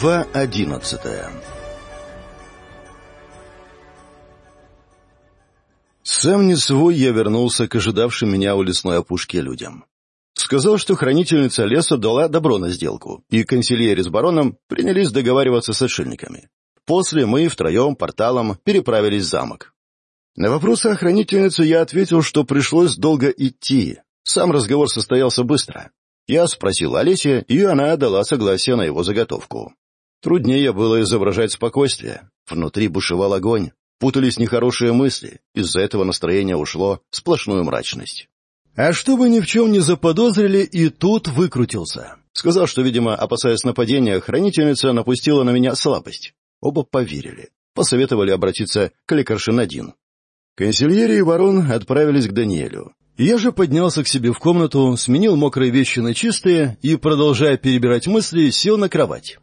Глава одиннадцатая Сам не свой я вернулся к ожидавшим меня у лесной опушки людям. Сказал, что хранительница леса дала добро на сделку, и консильери с бароном принялись договариваться с отшельниками. После мы втроем порталом переправились в замок. На вопросы о хранительнице я ответил, что пришлось долго идти. Сам разговор состоялся быстро. Я спросил Олеся, и она дала согласие на его заготовку. Труднее было изображать спокойствие. Внутри бушевал огонь, путались нехорошие мысли. Из-за этого настроение ушло в сплошную мрачность. А чтобы ни в чем не заподозрили, и тут выкрутился. Сказал, что, видимо, опасаясь нападения, хранительница напустила на меня слабость. Оба поверили. Посоветовали обратиться к лекаршин-1. Консильери и ворон отправились к Даниэлю. Я же поднялся к себе в комнату, сменил мокрые вещи на чистые и, продолжая перебирать мысли, сел на кровать.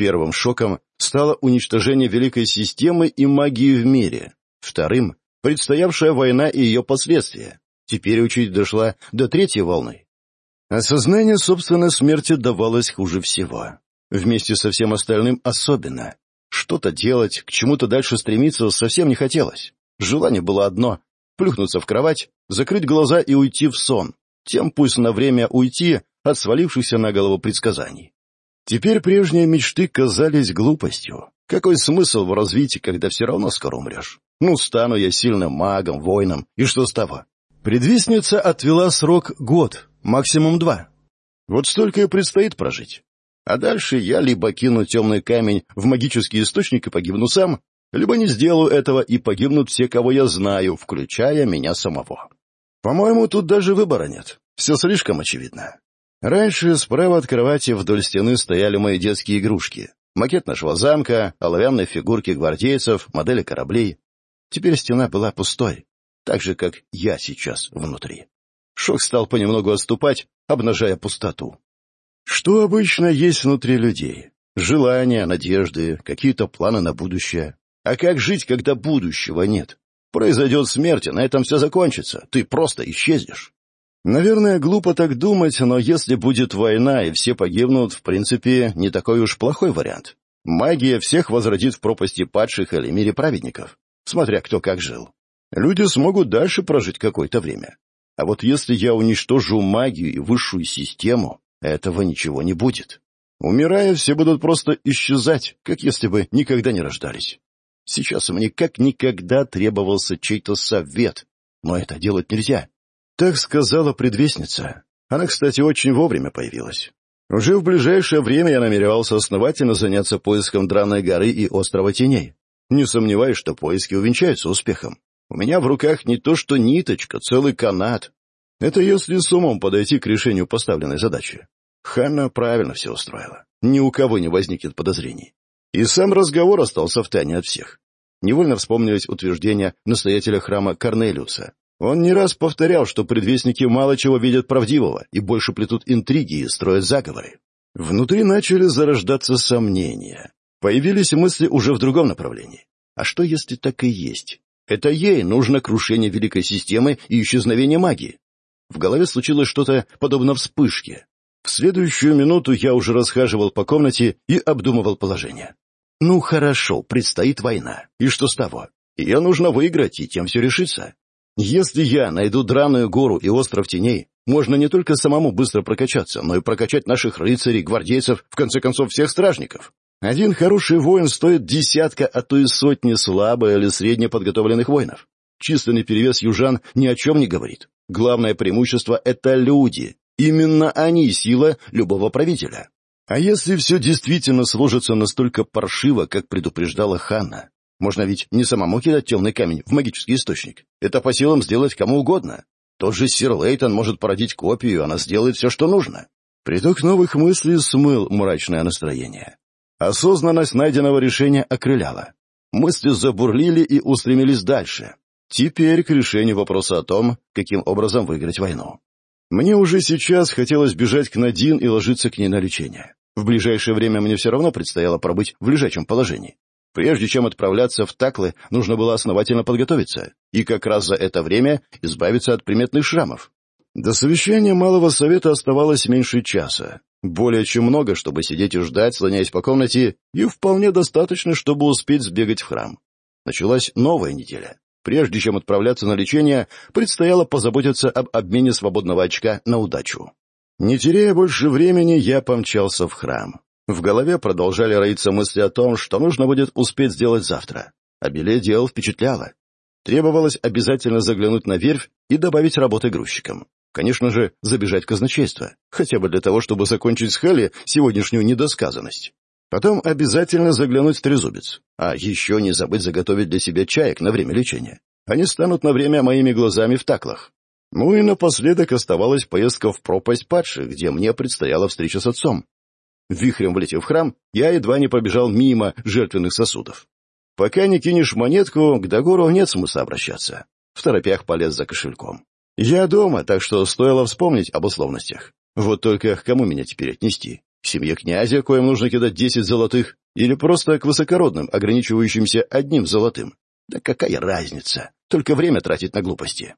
Первым шоком стало уничтожение великой системы и магии в мире. Вторым — предстоявшая война и ее последствия. Теперь очередь дошла до третьей волны. Осознание собственной смерти давалось хуже всего. Вместе со всем остальным особенно. Что-то делать, к чему-то дальше стремиться совсем не хотелось. Желание было одно — плюхнуться в кровать, закрыть глаза и уйти в сон. Тем пусть на время уйти от свалившихся на голову предсказаний. Теперь прежние мечты казались глупостью. Какой смысл в развитии, когда все равно скоро умрешь? Ну, стану я сильным магом, воином, и что с того? Предвестница отвела срок год, максимум два. Вот столько и предстоит прожить. А дальше я либо кину темный камень в магический источник и погибну сам, либо не сделаю этого и погибнут все, кого я знаю, включая меня самого. По-моему, тут даже выбора нет. Все слишком очевидно. Раньше справа от кровати вдоль стены стояли мои детские игрушки. Макет нашего замка, оловянные фигурки гвардейцев, модели кораблей. Теперь стена была пустой, так же, как я сейчас внутри. Шок стал понемногу отступать, обнажая пустоту. Что обычно есть внутри людей? Желания, надежды, какие-то планы на будущее. А как жить, когда будущего нет? Произойдет смерть, и на этом все закончится. Ты просто исчезнешь. Наверное, глупо так думать, но если будет война и все погибнут, в принципе, не такой уж плохой вариант. Магия всех возродит в пропасти падших или мире праведников, смотря кто как жил. Люди смогут дальше прожить какое-то время. А вот если я уничтожу магию и высшую систему, этого ничего не будет. Умирая, все будут просто исчезать, как если бы никогда не рождались. Сейчас мне как никогда требовался чей-то совет, но это делать нельзя так сказала предвестница. Она, кстати, очень вовремя появилась. Уже в ближайшее время я намеревался основательно заняться поиском Драной горы и Острова Теней. Не сомневаюсь, что поиски увенчаются успехом. У меня в руках не то что ниточка, целый канат. Это если с умом подойти к решению поставленной задачи. Ханна правильно все устроила. Ни у кого не возникнет подозрений. И сам разговор остался в тайне от всех. Невольно вспомнились утверждения настоятеля храма Корнелиуса, он не раз повторял, что предвестники мало чего видят правдивого и больше плетут интриги и строят заговоры. Внутри начали зарождаться сомнения. Появились мысли уже в другом направлении. А что, если так и есть? Это ей нужно крушение великой системы и исчезновение магии. В голове случилось что-то подобно вспышке. В следующую минуту я уже расхаживал по комнате и обдумывал положение. Ну хорошо, предстоит война. И что с того? Ее нужно выиграть, и тем все решится. Если я найду драную гору и остров теней, можно не только самому быстро прокачаться, но и прокачать наших рыцарей, гвардейцев, в конце концов всех стражников. Один хороший воин стоит десятка, а то и сотни слабых или средне подготовленных воинов. Численный перевес южан ни о чем не говорит. Главное преимущество — это люди. Именно они — сила любого правителя. А если все действительно сложится настолько паршиво, как предупреждала Ханна, можно ведь не самому кидать темный камень в магический источник. Это по силам сделать кому угодно. Тот же Сир Лейтон может породить копию, она сделает все, что нужно. Приток новых мыслей смыл мрачное настроение. Осознанность найденного решения окрыляла. Мысли забурлили и устремились дальше. Теперь к решению вопроса о том, каким образом выиграть войну. Мне уже сейчас хотелось бежать к Надин и ложиться к ней на лечение. В ближайшее время мне все равно предстояло пробыть в лежачем положении, Прежде чем отправляться в Таклы, нужно было основательно подготовиться и как раз за это время избавиться от приметных шрамов. До совещания Малого Совета оставалось меньше часа. Более чем много, чтобы сидеть и ждать, слоняясь по комнате, и вполне достаточно, чтобы успеть сбегать в храм. Началась новая неделя. Прежде чем отправляться на лечение, предстояло позаботиться об обмене свободного очка на удачу. Не теряя больше времени, я помчался в храм. В голове продолжали роиться мысли о том, что нужно будет успеть сделать завтра. Обилие а дел впечатляло. Требовалось обязательно заглянуть на верфь и добавить работы грузчикам. Конечно же, забежать в казначейство, хотя бы для того, чтобы закончить с Хелли сегодняшнюю недосказанность. Потом обязательно заглянуть в трезубец. А еще не забыть заготовить для себя чаек на время лечения. Они станут на время моими глазами в таклах. Ну и напоследок оставалась поездка в пропасть падших, где мне предстояла встреча с отцом. Вихрем влетев в храм, я едва не побежал мимо жертвенных сосудов. Пока не кинешь монетку, к Дагору нет смысла обращаться. В торопях полез за кошельком. Я дома, так что стоило вспомнить об условностях. Вот только к кому меня теперь отнести? К семье князя, коим нужно кидать десять золотых, или просто к высокородным, ограничивающимся одним золотым? Да какая разница? Только время тратить на глупости.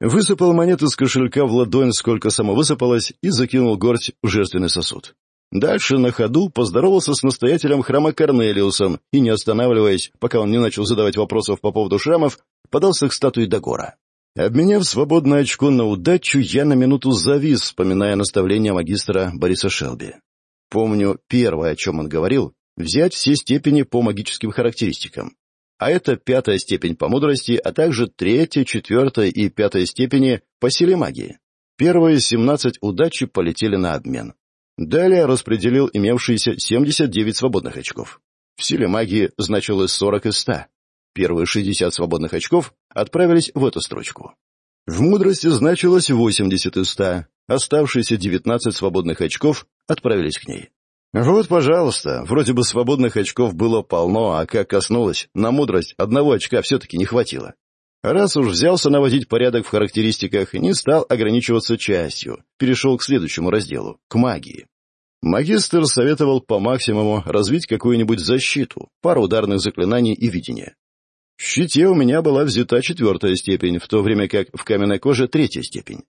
Высыпал монеты с кошелька в ладонь, сколько само высыпалось, и закинул горсть в жертвенный сосуд. Дальше на ходу поздоровался с настоятелем храма Корнелиусом и, не останавливаясь, пока он не начал задавать вопросов по поводу шрамов, подался к статуе Дагора. Обменяв свободное очко на удачу, я на минуту завис, вспоминая наставление магистра Бориса Шелби. Помню первое, о чем он говорил, взять все степени по магическим характеристикам. А это пятая степень по мудрости, а также третья, четвертая и пятая степени по силе магии. Первые семнадцать удачи полетели на обмен. Далее распределил имевшиеся 79 свободных очков. В силе магии значилось 40 из 100. Первые 60 свободных очков отправились в эту строчку. В мудрости значилось 80 из 100. Оставшиеся 19 свободных очков отправились к ней. Вот, пожалуйста, вроде бы свободных очков было полно, а как коснулось, на мудрость одного очка все-таки не хватило. Раз уж взялся наводить порядок в характеристиках, не стал ограничиваться частью, перешел к следующему разделу — к магии. Магистр советовал по максимуму развить какую-нибудь защиту, пару ударных заклинаний и видения. В щите у меня была взята четвертая степень, в то время как в каменной коже третья степень.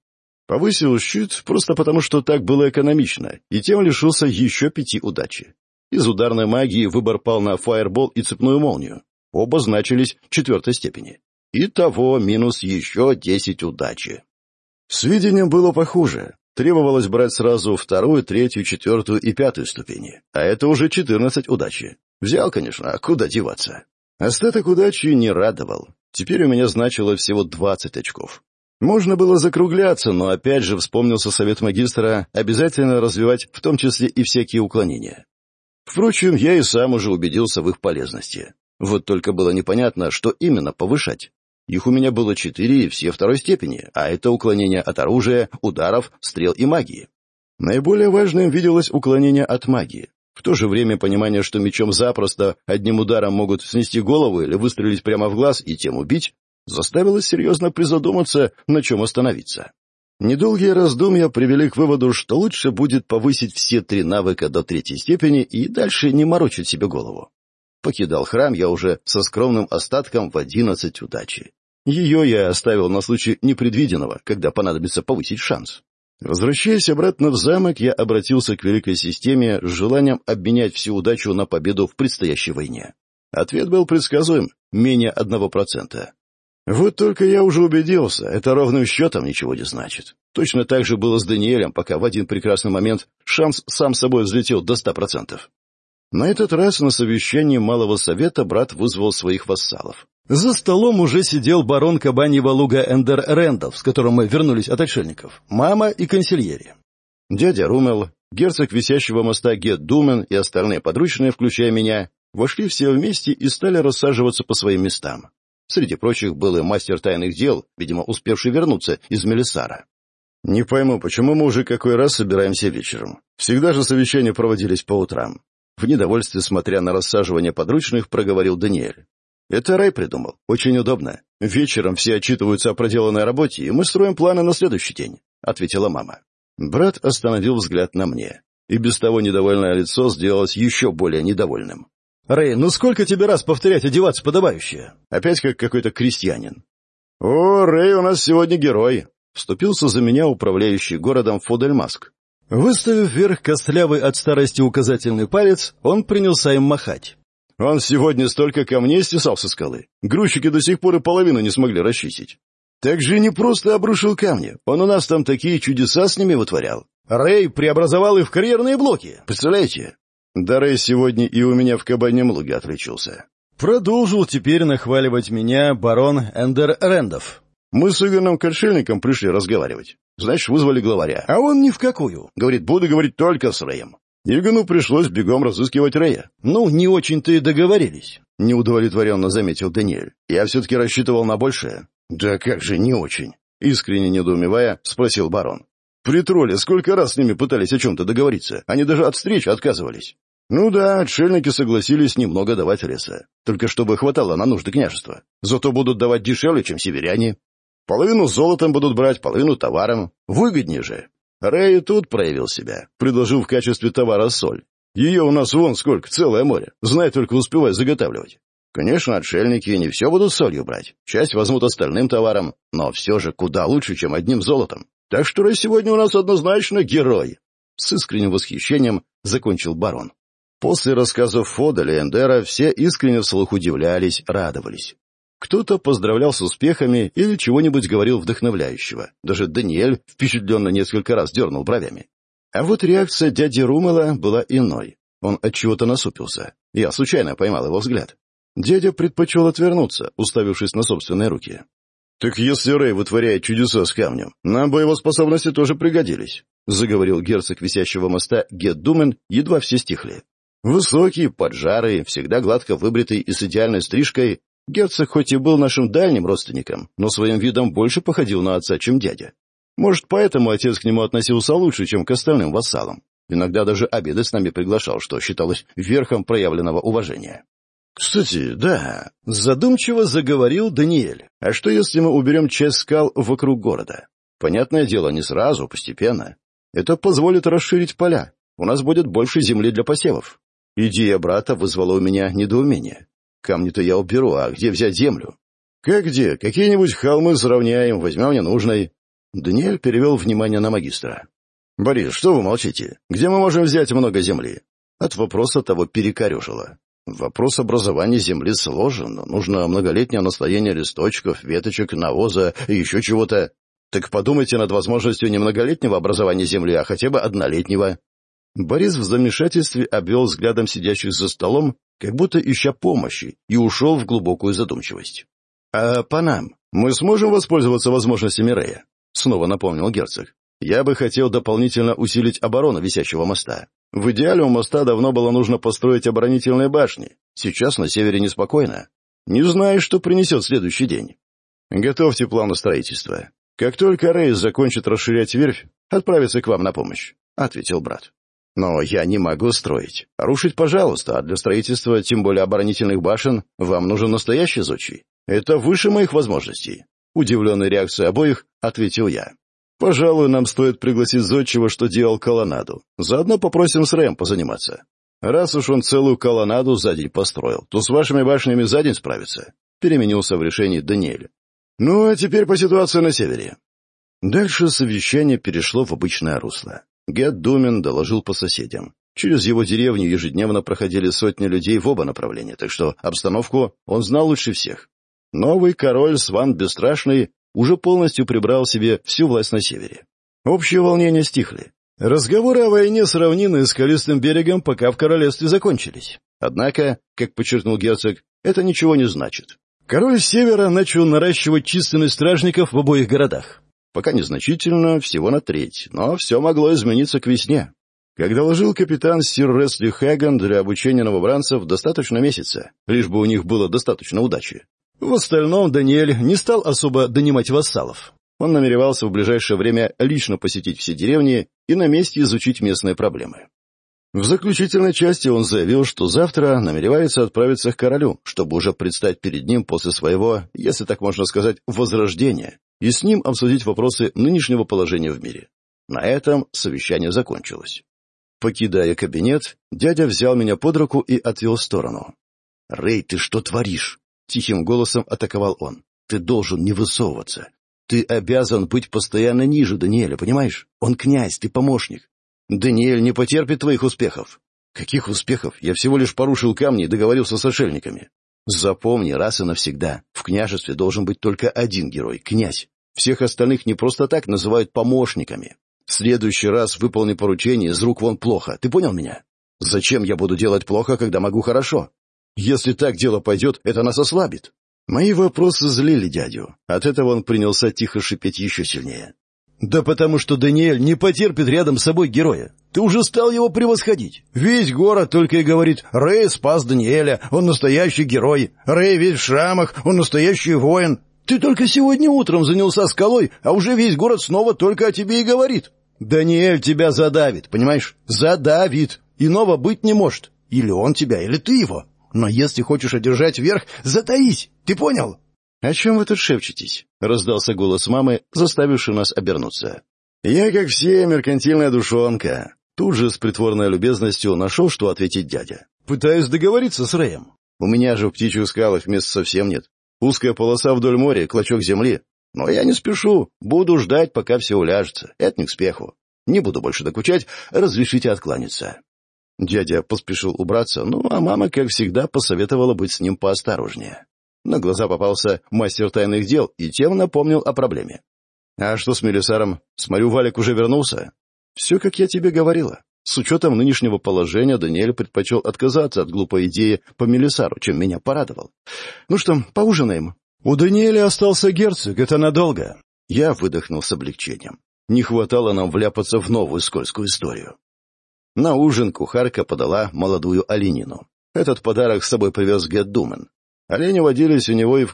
Повысил щит просто потому, что так было экономично, и тем лишился еще пяти удачи. Из ударной магии выбор пал на фаербол и цепную молнию. Оба значились четвертой степени. Итого минус еще десять удачи. Сведения было похуже. Требовалось брать сразу вторую, третью, четвертую и пятую ступени. А это уже четырнадцать удачи. Взял, конечно, а куда деваться? Остаток удачи не радовал. Теперь у меня значило всего двадцать очков. Можно было закругляться, но опять же вспомнился совет магистра обязательно развивать в том числе и всякие уклонения. Впрочем, я и сам уже убедился в их полезности. Вот только было непонятно, что именно повышать. Их у меня было четыре, все второй степени, а это уклонение от оружия, ударов, стрел и магии. Наиболее важным виделось уклонение от магии. В то же время понимание, что мечом запросто одним ударом могут снести голову или выстрелить прямо в глаз и тем убить, заставило серьезно призадуматься, на чем остановиться. Недолгие раздумья привели к выводу, что лучше будет повысить все три навыка до третьей степени и дальше не морочить себе голову. Покидал храм я уже со скромным остатком в одиннадцать удачи. Ее я оставил на случай непредвиденного, когда понадобится повысить шанс. Возвращаясь обратно в замок, я обратился к Великой Системе с желанием обменять всю удачу на победу в предстоящей войне. Ответ был предсказуем — менее одного процента. Вот только я уже убедился, это ровным счетом ничего не значит. Точно так же было с Даниэлем, пока в один прекрасный момент шанс сам собой взлетел до ста процентов. На этот раз на совещании Малого Совета брат вызвал своих вассалов. За столом уже сидел барон Кабани Валуга Эндер Рендов, с которым мы вернулись от отшельников, мама и консильери. Дядя Румел, герцог висящего моста Гет Думен и остальные подручные, включая меня, вошли все вместе и стали рассаживаться по своим местам. Среди прочих был и мастер тайных дел, видимо, успевший вернуться из Мелисара. «Не пойму, почему мы уже какой раз собираемся вечером? Всегда же совещания проводились по утрам». В недовольстве, смотря на рассаживание подручных, проговорил Даниэль. Это Рэй придумал. Очень удобно. Вечером все отчитываются о проделанной работе, и мы строим планы на следующий день», — ответила мама. Брат остановил взгляд на мне, и без того недовольное лицо сделалось еще более недовольным. «Рэй, ну сколько тебе раз повторять одеваться подобающе?» Опять как какой-то крестьянин. «О, Рэй у нас сегодня герой!» — вступился за меня управляющий городом Фудельмаск. Выставив вверх костлявый от старости указательный палец, он принялся им махать. Он сегодня столько камней стесал со скалы. Грузчики до сих пор и половину не смогли расчистить. Так же не просто обрушил камни. Он у нас там такие чудеса с ними вытворял. Рэй преобразовал их в карьерные блоки. Представляете? Да Рэй сегодня и у меня в кабанем луге отличился. Продолжил теперь нахваливать меня барон Эндер Рэндов. Мы с Игорным Кольшельником пришли разговаривать. Значит, вызвали главаря. А он ни в какую. Говорит, буду говорить только с Рэем. Евгену пришлось бегом разыскивать Рэя. Ну, не очень-то и договорились. Неудовлетворенно заметил Даниэль. Я все-таки рассчитывал на большее. Да как же не очень? Искренне недоумевая, спросил барон. При тролле сколько раз с ними пытались о чем-то договориться? Они даже от встречи отказывались. Ну да, отшельники согласились немного давать леса. Только чтобы хватало на нужды княжества. Зато будут давать дешевле, чем северяне. Половину золотом будут брать, половину товаром. Выгоднее же. Рэй тут проявил себя, предложил в качестве товара соль. Ее у нас вон сколько, целое море. Знай только успевай заготавливать. Конечно, отшельники не все будут солью брать. Часть возьмут остальным товаром, но все же куда лучше, чем одним золотом. Так что Рэй сегодня у нас однозначно герой. С искренним восхищением закончил барон. После рассказов Фода и Эндера все искренне вслух удивлялись, радовались. Кто-то поздравлял с успехами или чего-нибудь говорил вдохновляющего. Даже Даниэль впечатленно несколько раз дернул бровями. А вот реакция дяди Румела была иной. Он от чего-то насупился. Я случайно поймал его взгляд. Дядя предпочел отвернуться, уставившись на собственные руки. «Так если Рэй вытворяет чудеса с камнем, нам бы его способности тоже пригодились», — заговорил герцог висящего моста Гет Думен, едва все стихли. Высокий, поджарый, всегда гладко выбритый и с идеальной стрижкой, Гетца хоть и был нашим дальним родственником, но своим видом больше походил на отца, чем дядя. Может, поэтому отец к нему относился лучше, чем к остальным вассалам. Иногда даже обеды с нами приглашал, что считалось верхом проявленного уважения. «Кстати, да», — задумчиво заговорил Даниэль. «А что, если мы уберем часть скал вокруг города? Понятное дело, не сразу, постепенно. Это позволит расширить поля. У нас будет больше земли для посевов». Идея брата вызвала у меня недоумение камни-то я уберу, а где взять землю? Как где? Какие-нибудь холмы сравняем, возьмем ненужной. Даниэль перевел внимание на магистра. «Борис, что вы молчите? Где мы можем взять много земли?» От вопроса того перекорежило. Вопрос образования земли сложен. но Нужно многолетнее настояние листочков, веточек, навоза и еще чего-то. Так подумайте над возможностью не многолетнего образования земли, а хотя бы однолетнего. Борис в замешательстве обвел взглядом сидящих за столом как будто ища помощи, и ушел в глубокую задумчивость. «А по нам? Мы сможем воспользоваться возможностями Рея?» — снова напомнил герцог. «Я бы хотел дополнительно усилить оборону висящего моста. В идеале у моста давно было нужно построить оборонительные башни. Сейчас на севере неспокойно. Не знаю, что принесет следующий день. Готовьте планы строительства. Как только Рейс закончит расширять верфь, отправится к вам на помощь», — ответил брат. Но я не могу строить. Рушить, пожалуйста, а для строительства, тем более оборонительных башен, вам нужен настоящий зодчий. Это выше моих возможностей. Удивленной реакцией обоих ответил я. Пожалуй, нам стоит пригласить зодчего, что делал колонаду. Заодно попросим с Рэм позаниматься. Раз уж он целую колонаду за день построил, то с вашими башнями за день справится. Переменился в решении Даниэль. Ну, а теперь по ситуации на севере. Дальше совещание перешло в обычное русло. Гет Думин доложил по соседям. Через его деревню ежедневно проходили сотни людей в оба направления, так что обстановку он знал лучше всех. Новый король Сван Бесстрашный уже полностью прибрал себе всю власть на севере. Общие волнения стихли. Разговоры о войне с равниной и скалистым берегом пока в королевстве закончились. Однако, как подчеркнул герцог, это ничего не значит. Король Севера начал наращивать численность стражников в обоих городах. Пока незначительно, всего на треть, но все могло измениться к весне. Как доложил капитан Сир Ресли Хэган, для обучения новобранцев достаточно месяца, лишь бы у них было достаточно удачи. В остальном Даниэль не стал особо донимать вассалов. Он намеревался в ближайшее время лично посетить все деревни и на месте изучить местные проблемы. В заключительной части он заявил, что завтра намеревается отправиться к королю, чтобы уже предстать перед ним после своего, если так можно сказать, возрождения, и с ним обсудить вопросы нынешнего положения в мире. На этом совещание закончилось. Покидая кабинет, дядя взял меня под руку и отвел в сторону. «Рэй, ты что творишь?» — тихим голосом атаковал он. «Ты должен не высовываться. Ты обязан быть постоянно ниже Даниэля, понимаешь? Он князь, ты помощник. Даниэль не потерпит твоих успехов». «Каких успехов? Я всего лишь порушил камни и договорился с отшельниками». «Запомни раз и навсегда, в княжестве должен быть только один герой — князь. Всех остальных не просто так называют помощниками. В следующий раз выполни поручение из рук вон плохо. Ты понял меня? Зачем я буду делать плохо, когда могу хорошо? Если так дело пойдет, это нас ослабит. Мои вопросы злили дядю. От этого он принялся тихо шипеть еще сильнее. «Да потому что Даниэль не потерпит рядом с собой героя. Ты уже стал его превосходить. Весь город только и говорит, Рэй спас Даниэля, он настоящий герой. Рэй весь в шрамах, он настоящий воин. Ты только сегодня утром занялся скалой, а уже весь город снова только о тебе и говорит. Даниэль тебя задавит, понимаешь? Задавит. Иного быть не может. Или он тебя, или ты его. Но если хочешь одержать верх, затаись. Ты понял? О чем вы тут шепчетесь? Раздался голос мамы, заставивший нас обернуться. Я, как все, меркантильная душонка. Тут же с притворной любезностью нашел, что ответить дядя. Пытаюсь договориться с Рэем. У меня же в птичьих скалах места совсем нет. Узкая полоса вдоль моря, клочок земли. Но я не спешу. Буду ждать, пока все уляжется. Это не к спеху. Не буду больше докучать. Разрешите откланяться. Дядя поспешил убраться, ну а мама, как всегда, посоветовала быть с ним поосторожнее. На глаза попался мастер тайных дел и тем напомнил о проблеме. «А что с Мелисаром? Смотрю, Валик уже вернулся». «Все, как я тебе говорила. С учетом нынешнего положения Даниэль предпочел отказаться от глупой идеи по Мелисару, чем меня порадовал. Ну что, поужинаем?» «У Даниэля остался герцог, это надолго». Я выдохнул с облегчением. Не хватало нам вляпаться в новую скользкую историю. На ужин кухарка подала молодую оленину. Этот подарок с собой привез Гэт Думен. Олени водились у него и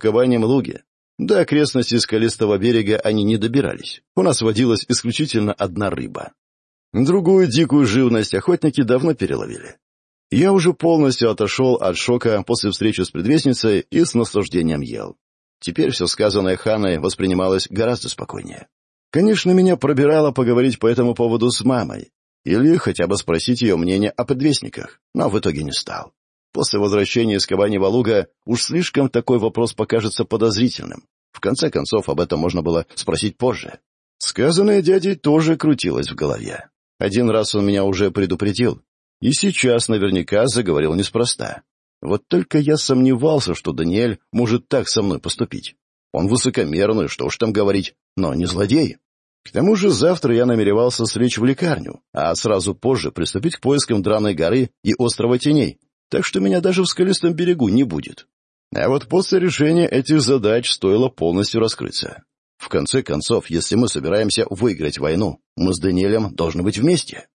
Другую дикую живность охотники давно переловили. Я уже полностью отошел от шока после встречи с предвестницей и с наслаждением ел. Теперь все сказанное Ханой воспринималось гораздо спокойнее. Конечно, меня пробирало поговорить по этому поводу с мамой, или хотя бы спросить ее мнение о предвестниках, но в итоге не стал. После возвращения из Кабани-Валуга уж слишком такой вопрос покажется подозрительным. В конце концов, об этом можно было спросить позже. Сказанное дядей тоже крутилось в голове. Один раз он меня уже предупредил. И сейчас наверняка заговорил неспроста. Вот только я сомневался, что Даниэль может так со мной поступить. Он высокомерный, что уж там говорить, но не злодей. К тому же завтра я намеревался слечь в лекарню, а сразу позже приступить к поискам Драной горы и острова теней, так что меня даже в скалистом берегу не будет. А вот после решения этих задач стоило полностью раскрыться. В конце концов, если мы собираемся выиграть войну, мы с Даниэлем должны быть вместе.